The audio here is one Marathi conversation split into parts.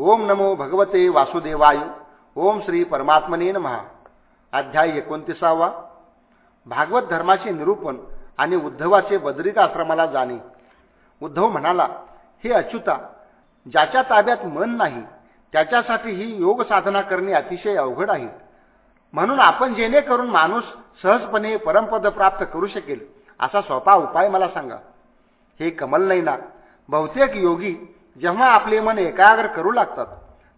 ओम नमो भगवते वासुदेवाय. ओम श्री परमात्मने महा अध्याय एकोणतीसावा. भागवत धर्माचे निरूपण आणि उद्धवाचे बद्रिक आश्रमाला जाणे. उद्धव म्हणाला हे अच्युता ज्याच्या ताब्यात मन नाही त्याच्यासाठी ही योग साधना करणे अतिशय अवघड आहे. म्हणून आपण जेणेकरून माणूस सहजपणे परमपद प्राप्त करू शकेल असा सोपा उपाय मला सांगा. हे कमल नैना बहुतेक योगी जेव्हा आपले मन एकाग्र करू लागतात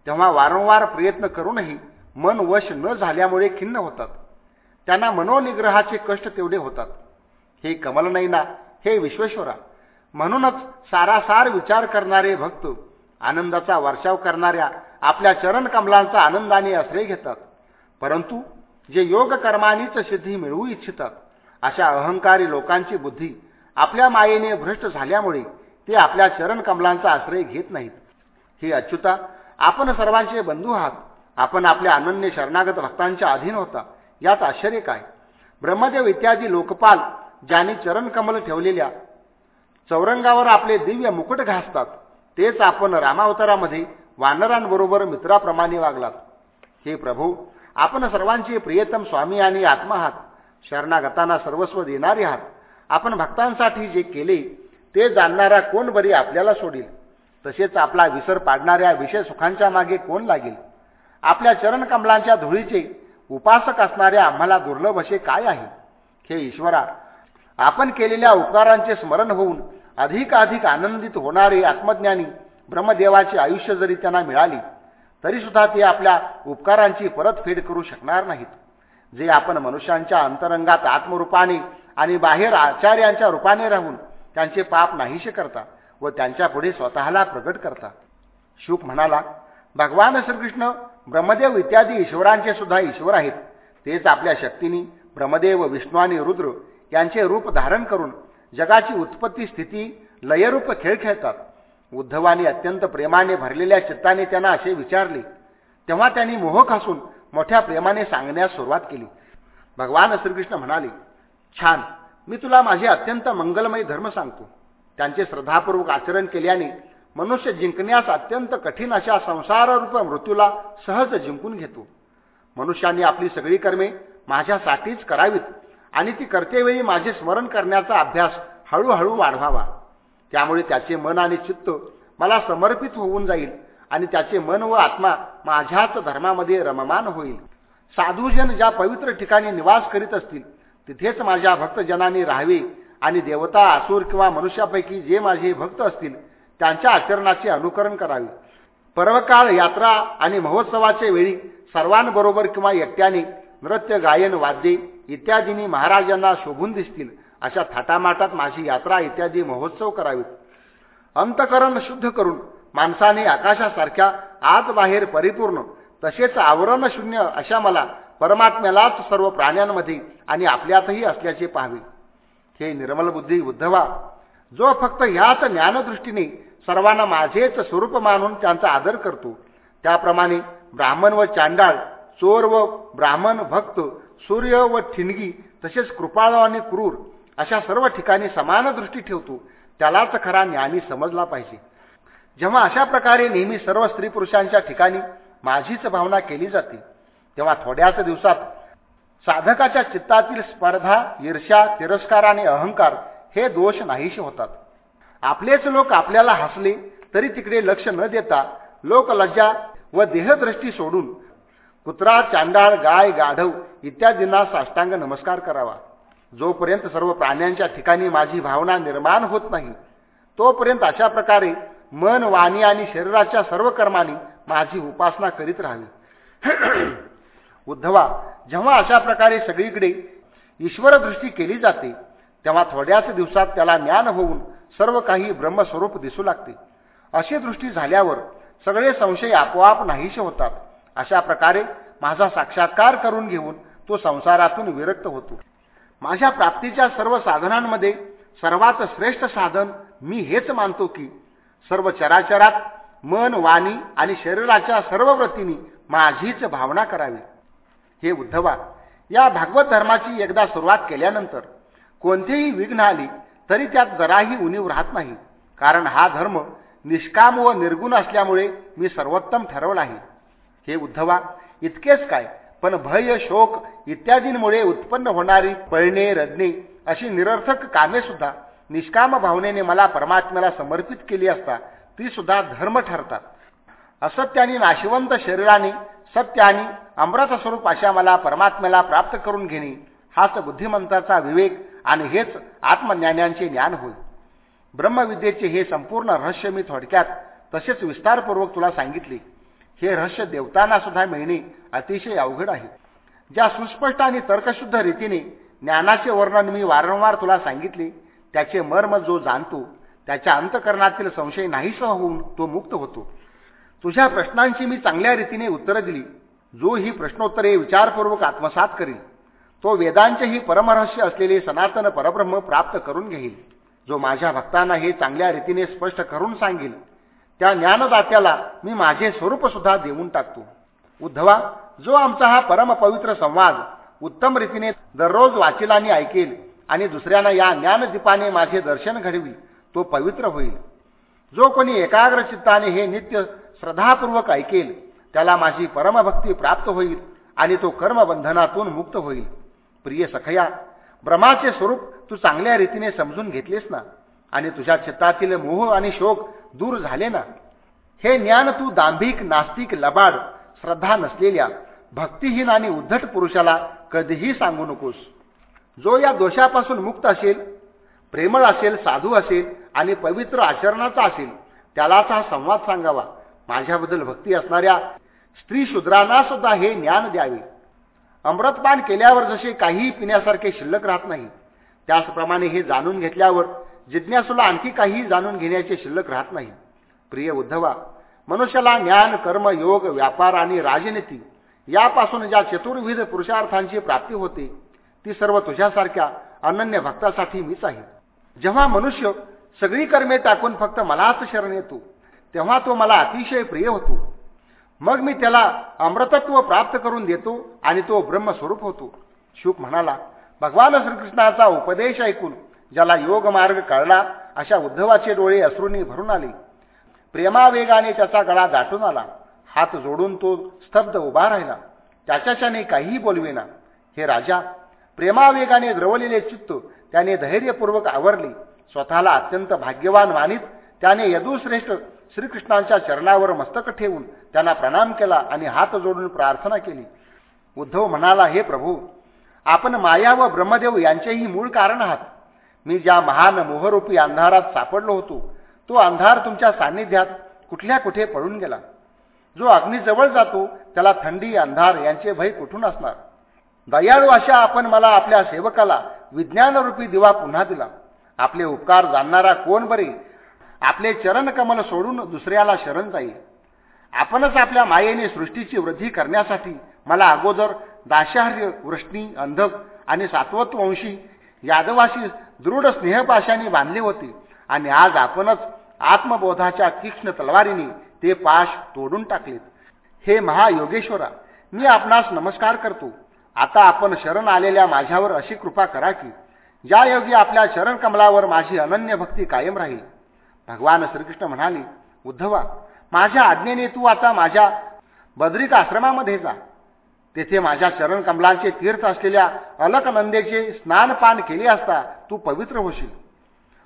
तेव्हा वारंवार प्रयत्न करूनही मन वश न झाल्यामुळे खिन्न होतात. त्यांना मनोनिग्रहाचे कष्ट तेवढे होतात. हे कमल नैना हे विश्वेश्वरा म्हणूनच सारासार विचार करणारे भक्त आनंदाचा वर्षाव करणाऱ्या आपल्या चरण कमलांचा आनंदाने आश्रय घेतात. परंतु जे योग कर्मानीच सिद्धी मिळवू इच्छितात अशा अहंकारी लोकांची बुद्धी आपल्या मायेने भ्रष्ट झाल्यामुळे ते आपल्या चरण कमलांचा आश्रय घेत नाहीत. हे अच्युता आपण सर्वांचे बंधू आहात. आपण आपल्या अनन्य शरणागत भक्तांच्या अधीन होता. यात आश्चर्य काय? ब्रह्मदेव इत्यादी लोकपाल ज्यांनी चरणकमल ठेवलेल्या चौरंगावर आपले दिव्य मुकुट घासतात तेच आपण रामावतारामध्ये वानरांबरोबर मित्राप्रमाणे वागलात. हे प्रभू आपण सर्वांचे प्रियतम स्वामी आणि आत्मा आहात. शरणागतांना सर्वस्व देणारे आहात. आपण भक्तांसाठी जे केले ते जाणणारा कोण बरी आपल्याला सोडील? तसेच आपला विसर पाडणाऱ्या विषय सुखांच्या मागे कोण लागेल? आपल्या चरणकमलांच्या धुळीचे उपासक असणाऱ्या आम्हाला दुर्लभ असे काय आहे? हे ईश्वरा आपण केलेल्या उपकारांचे स्मरण होऊन अधिकाधिक आनंदित होणारे आत्मज्ञानी ब्रह्मदेवाचे आयुष्य जरी त्यांना मिळाली तरीसुद्धा ते आपल्या उपकारांची परतफेड करू शकणार नाहीत. जे आपण मनुष्यांच्या अंतरंगात आत्मरूपाने आणि बाहेर आचार्यांच्या रूपाने राहून त्यांचे पाप नाहीसे करता व त्यांच्या पुढे स्वतःला प्रकट करता. शुक म्हणाला भगवान श्रीकृष्ण ब्रह्मदेव इत्यादी ईश्वरांचे सुद्धा ईश्वर आहेत. तेच आपल्या शक्तीने ब्रह्मदेव विष्णू आणि रुद्र यांचे रूप धारण करून जगाची उत्पत्ती स्थिती लयरूप खेळ खेळतात. उद्धवानी अत्यंत प्रेमाने भरलेल्या चित्ताने त्यांना असे विचारले. तेव्हा त्यांनी मोहक असून मोठ्या प्रेमाने सांगण्यास सुरुवात केली. भगवान श्रीकृष्ण म्हणाले छान. मी तुला माझे अत्यंत मंगलमय धर्म सांगतो. त्यांचे श्रद्धापूर्वक आचरण केल्याने मनुष्य जिंकण्यास अत्यंत कठीण अशा संसाररूप मृत्यूला सहज जिंकून घेतो. मनुष्याने आपली सगळी कर्मे माझ्यासाठीच करावीत आणि ती करतेवेळी माझे स्मरण करण्याचा अभ्यास हळूहळू वाढवावा. त्यामुळे त्याचे मन आणि चित्त मला समर्पित होऊन जाईल आणि त्याचे मन व आत्मा माझ्याच धर्मामध्ये रममान होईल. साधूजन ज्या पवित्र ठिकाणी निवास करीत असतील तिथेच माझ्या भक्तजनांनी राहावे आणि देवता असुर किंवा मनुष्यापैकी जे माझे भक्त असतील त्यांच्या आचरणाचे अनुकरण करावे. पर्वकाळ यात्रा आणि महोत्सवाचे वेळी सर्वांबरोबर किंवा एकट्याने नृत्य गायन वाद्ये इत्यादींनी महाराजांना शोभून दिसतील अशा थाटामाटात माझी यात्रा इत्यादी महोत्सव करावेत अंतकरण शुद्ध करून माणसाने आकाशासारख्या आत बाहेर परिपूर्ण तसेच आवरण शून्य अशा मला परमात्म्यालाच सर्व प्राण्यांमध्ये आणि आपल्यातही असल्याचे पाहावे. हे निर्मल बुद्धी उद्धवा जो फक्त ह्याच ज्ञानदृष्टीने सर्वांना माझेच स्वरूप मानून त्यांचा आदर करतो. त्याप्रमाणे ब्राह्मण व चांडाळ चोर व ब्राह्मण भक्त सूर्य व ठिणगी तसेच कृपाळ आणि क्रूर अशा सर्व ठिकाणी समान दृष्टी ठेवतो. त्यालाच खरा ज्ञानी समजला पाहिजे. जेव्हा अशा प्रकारे नेहमी सर्व स्त्री पुरुषांच्या ठिकाणी माझीच भावना केली जाते. तेव्हा थोड्याच दिवसात साधकाच्या चित्तातील स्पर्धा ईर्ष्या तिरस्कार आणि अहंकार हे दोष नाहीशी होतात. आपलेच लोक आपल्याला हसले तरी तिकडे लक्ष न देता लोकलज्जा व देहदृष्टी सोडून कुत्रा चांडाळ गाय गाढव इत्यादींना साष्टांग नमस्कार करावा. जोपर्यंत सर्व प्राण्यांच्या ठिकाणी माझी भावना निर्माण होत नाही तोपर्यंत अशा प्रकारे मन वाणी आणि शरीराच्या सर्व कर्मांनी माझी उपासना करीत राहावी. उद्धवा जेव्हा अशा प्रकारे सगळीकडे ईश्वरदृष्टी केली जाते तेव्हा थोड्याच दिवसात त्याला ज्ञान होऊन सर्व काही ब्रह्मस्वरूप दिसू लागते. अशी दृष्टी झाल्यावर सगळे संशय आपोआप नाहीसे होतात. अशा प्रकारे माझा साक्षात्कार करून घेऊन तो संसारातून विरक्त होतो. माझ्या प्राप्तीच्या सर्व साधनांमध्ये सर्वात श्रेष्ठ साधन मी हेच मानतो की सर्व चराचरात मन वाणी आणि शरीराच्या सर्व वृत्तींनी माझीच भावना करावी. हे उद्धवा या भागवत धर्माची एकदा सुरुवात केल्यानंतर कोणतेही विघ्न आली तरी त्यात जराही उणीव राहत नाही. कारण हा धर्म निष्काम व निर्गुण असल्यामुळे मी सर्वोत्तम ठरवलं आहे. हे उद्धवा इतकेच काय? पण भय शोक इत्यादींमुळे उत्पन्न होणारी पळणे रडणे अशी निरर्थक कामे सुद्धा निष्काम भावनेने मला परमात्म्याला समर्पित केली असता ती सुद्धा धर्म ठरतात. असत्याने नाशिवंत शरीराने सत्य आणि अमृत स्वरूप अशा मला परमात्म्याला प्राप्त करून घेणे हाच बुद्धिमंताचा विवेक आणि हेच आत्मज्ञानांचे ज्ञान होय. ब्रह्मविद्येचे हे संपूर्ण रहस्य मी थोडक्यात तसेच विस्तारपूर्वक तुला सांगितले. हे रहस्य देवतांना सुद्धा मिळणे अतिशय अवघड आहे. ज्या सुस्पष्ट आणि तर्कशुद्ध रीतीने ज्ञानाचे वर्णन मी वारंवार तुला सांगितले त्याचे मर्म जो जाणतो त्याच्या अंतकरणातील संशय नाहीसह होऊन तो मुक्त होतो. तुझ्या प्रश्नांची मी चांगल्या रीतीने उत्तरं दिली. जो ही प्रश्नोत्तरे विचारपूर्वक आत्मसात करील तो वेदांचेही परमरहस्य असलेले सनातन परब्रह्म प्राप्त करून घेईल. जो माझ्या भक्तांना हे चांगल्या रीतीने स्पष्ट करून सांगेल त्या ज्ञानदात्याला मी माझे स्वरूपसुद्धा देऊन टाकतो. उद्धवा जो आमचा हा परमपवित्र संवाद उत्तम रीतीने दररोज वाचेल ऐकेल आणि दुसऱ्यांना या ज्ञानदीपाने माझे दर्शन घडवी तो पवित्र होईल. जो कोणी एकाग्र चित्ताने हे नित्य श्रद्धापूर्वक ऐकेल त्याला माझी परमभक्ती प्राप्त होईल आणि तो कर्मबंधनातून मुक्त होईल. प्रिय सखया ब्रह्माचे स्वरूप तू चांगल्या रीतीने समजून घेतलेस ना? आणि तुझ्या चित्तातील मोह आणि शोक दूर झाले ना? हे ज्ञान तू दांभिक नास्तिक लबाड श्रद्धा नसलेल्या भक्तिहीन आणि उद्धट पुरुषाला कधीही सांगू नकोस. जो या दोषापासून मुक्त असेल प्रेमळ असेल साधू असेल आणि पवित्र आचरणाचा असेल त्यालाच हा संवाद सांगावा. माझ्याबद्दल भक्ती असणाऱ्या स्त्री शूद्रांना सुद्धा हे ज्ञान द्यावे. अमृतपान केल्यावर जसे काहीही पिण्यासारखे शिल्लक राहत नाही त्याचप्रमाणे हे जाणून घेतल्यावर जिज्ञासूला आणखी काहीही जाणून घेण्याचे शिल्लक राहत नाही. प्रिय उद्धवा मनुष्याला ज्ञान कर्म योग व्यापार आणि राजनीती यापासून ज्या चतुर्विध पुरुषार्थांची प्राप्ती होते ती सर्व तुझ्यासारख्या अनन्य भक्तासाठी मीच आहे. जेव्हा मनुष्य सगळी कर्मे टाकून फक्त मलाच शरण येतो तेव्हा तो मला अतिशय प्रिय होतो. मग मी त्याला अमृतत्व प्राप्त करून देतो आणि तो ब्रह्मस्वरूप होतो. शुक म्हणाला भगवान श्रीकृष्णाचा उपदेश ऐकून ज्याला योग मार्ग कळला अशा उद्धवाचे डोळे अश्रूंनी भरून आले. प्रेमावेगाने त्याचा गळा दाटून आला. हात जोडून तो स्तब्ध उभा राहिला. त्याच्याच्याने काहीही बोलवेना. हे राजा प्रेमावेगाने द्रवलेले चित्त त्याने धैर्यपूर्वक आवरले. स्वतःला अत्यंत भाग्यवान मानित त्याने यदुश्रेष्ठ श्रीकृष्णांच्या चरणावर मस्तक ठेवून त्यांना प्रणाम केला आणि हात जोडून प्रार्थना केली. उद्धव म्हणाला हे प्रभू आपण माया व ब्रह्मदेव यांचेही मूळ कारण आहात. मी ज्या महान मोहरूपी अंधारात सापडलो होतो तो अंधार तुमच्या सान्निध्यात कुठल्या कुठे पडून गेला. जो अग्नीजवळ जातो त्याला थंडी अंधार यांचे भय कुठून असणार? दयाळू अशा आपण मला आपल्या सेवकाला विज्ञानरूपी दिवा पुन्हा दिला. आपले उपकार जाणणारा कोण बरे आपले चरण कमल सोडून दुसऱ्याला शरण जाईल. आपणच आपल्या मायेने सृष्टीची वृद्धी करण्यासाठी मला अगोदर दाशार्य वृष्णी अंधक आणि सातवत्वंशी यादवाशी दृढ स्नेहपाशाने बांधले होते आणि आज आपणच आत्मबोधाच्या तीक्ष्ण तलवारीने ते पाश तोडून टाकलेत. हे महायोगेश्वरा मी आपणास नमस्कार करतो. आता आपण शरण आलेल्या माझ्यावर अशी कृपा करा की ज्या योगी आपल्या शरण कमलावर माझी अनन्य भक्ती कायम राहील भगवान श्रीकृष्ण म्हणाले उद्धवा माझ्या आज्ञेने तू आता माझ्या बद्रिक आश्रमामध्ये जा. तेथे माझ्या चरण कमलांचे तीर्थ असलेल्या अलकनंदेचे स्नानपान केले असता तू पवित्र होशील.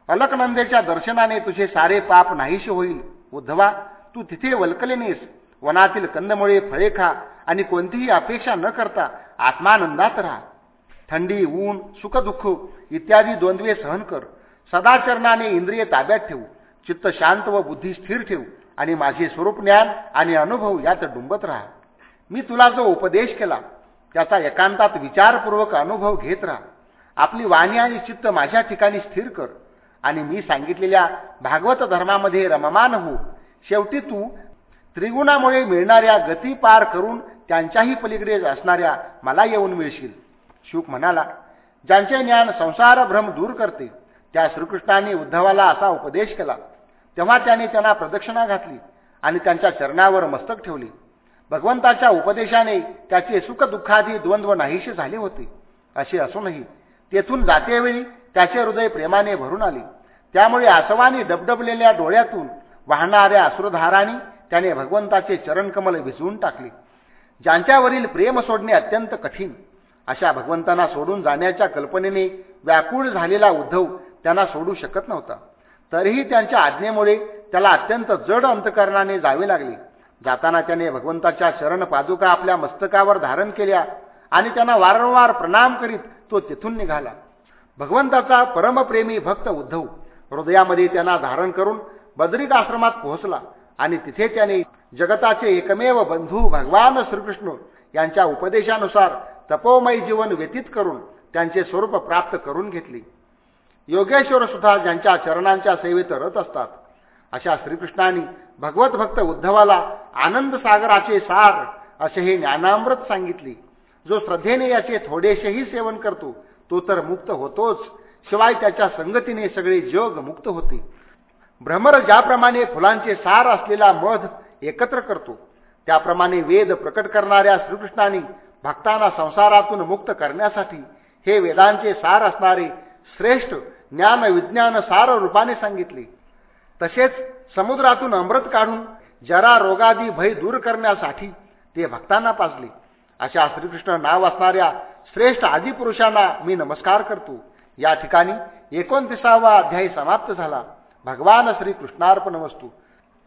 अलकनंदेच्या दर्शनाने तुझे सारे पाप नाहीशी होईल. उद्धवा तू तिथे वल्कलेनेस वनातील कंदमुळे फळे खा आणि कोणतीही अपेक्षा न करता आत्मानंदात राहा. थंडी ऊन सुखदुःख इत्यादी द्वंद्वे सहन कर. सदाचरणाने इंद्रिय ताब्यात ठेवू. चित्त शांत व बुद्धी स्थिर ठेवू आणि माझे स्वरूप ज्ञान आणि अनुभव यात डुंबत राहा. मी तुला जो उपदेश केला त्याचा एकांतात विचारपूर्वक अनुभव घेत राहा. आपली वाणी आणि चित्त माझ्या ठिकाणी स्थिर कर आणि मी सांगितलेल्या भागवत धर्मामध्ये रममान हो. शेवटी तू त्रिगुणामुळे मिळणाऱ्या गती पार करून त्यांच्याही पलीकडे असणाऱ्या मला येऊन मिळशील. शुक म्हणाला ज्यांचे ज्ञान संसार भ्रम दूर करते त्या श्रीकृष्णाने उद्धवाला असा उपदेश केला तेव्हा त्याने त्यांना प्रदक्षिणा घातली आणि त्यांच्या चरणावर मस्तक ठेवली. भगवंताच्या उपदेशाने त्याचे सुखदुःखादी द्वंद्व नाहीशी झाले होते. असे असूनही तेथून जातेवेळी त्याचे हृदय प्रेमाने भरून आले. त्यामुळे आसवानी डबडबलेल्या डोळ्यातून वाहणाऱ्या असुरधाराने त्याने भगवंताचे चरणकमल भिजवून टाकले. ज्यांच्यावरील प्रेम सोडणे अत्यंत कठीण अशा भगवंतांना सोडून जाण्याच्या कल्पनेने व्याकुळ झालेला उद्धव त्यांना सोडू शकत नव्हता. तरीही त्यांच्या आज्ञेमुळे त्याला अत्यंत जड अंतकरणाने जावे लागले. जाताना त्याने भगवंताच्या शरण पादुका आपल्या मस्तकावर धारण केल्या आणि त्यांना वारंवार प्रणाम करीत तो तिथून निघाला. भगवंताचा परमप्रेमी भक्त उद्धव हृदयामध्ये त्यांना धारण करून बद्रिक आश्रमात पोहोचला आणि तिथे त्याने जगताचे एकमेव बंधू भगवान श्रीकृष्ण यांच्या उपदेशानुसार तपोमय जीवन व्यतीत करून त्यांचे स्वरूप प्राप्त करून घेतले. योगेश्वर सुद्धा ज्यांच्या चरणांच्या सेवेत रत असतात. अशा श्रीकृष्णाने भगवत भक्त उद्धवाला आनंद सागराचे सार असे हे ज्ञानामृत सांगितले. जो श्रद्धेने याचे थोडेसेही सेवन करतो तो तर मुक्त होतोच. शिवाय त्याच्या संगतीने सगळे जग मुक्त होते. भ्रमर ज्याप्रमाणे फुलांचे सार असलेला मध एकत्र करतो त्याप्रमाणे वेद प्रकट करणाऱ्या श्रीकृष्णाने भक्तांना संसारातून मुक्त करण्यासाठी हे वेदांचे सार असणारे श्रेष्ठ ज्ञान विज्ञान सार रूपाने सांगितले. तसेच समुद्रातून अमृत काढून जरा रोगादी भय दूर करण्यासाठी ते भक्तांना पाजले. अशा श्रीकृष्ण नाव असणाऱ्या श्रेष्ठ आदिपुरुषांना मी नमस्कार करतो. या ठिकाणी एकोणतीसावा अध्यायी समाप्त झाला. भगवान श्रीकृष्णार्पण वस्तू